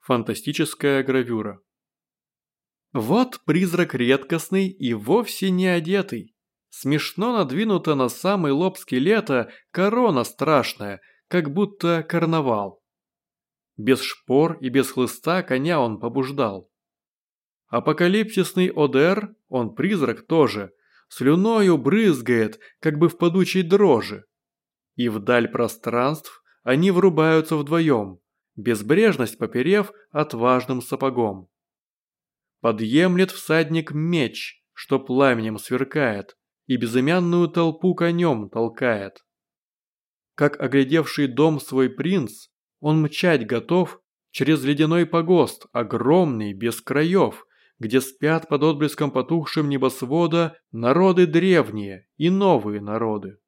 Фантастическая гравюра. Вот призрак редкостный и вовсе не одетый. Смешно надвинута на самый лоб скелета корона страшная, как будто карнавал. Без шпор и без хлыста коня он побуждал. Апокалипсисный Одер, он призрак тоже, слюною брызгает, как бы в падучей дрожи. И вдаль пространств они врубаются вдвоем, безбрежность поперев отважным сапогом. Подъемлет всадник меч, что пламенем сверкает, и безымянную толпу конем толкает. Как оглядевший дом свой принц, он мчать готов через ледяной погост, огромный, без краев, где спят под отблеском потухшим небосвода народы древние и новые народы.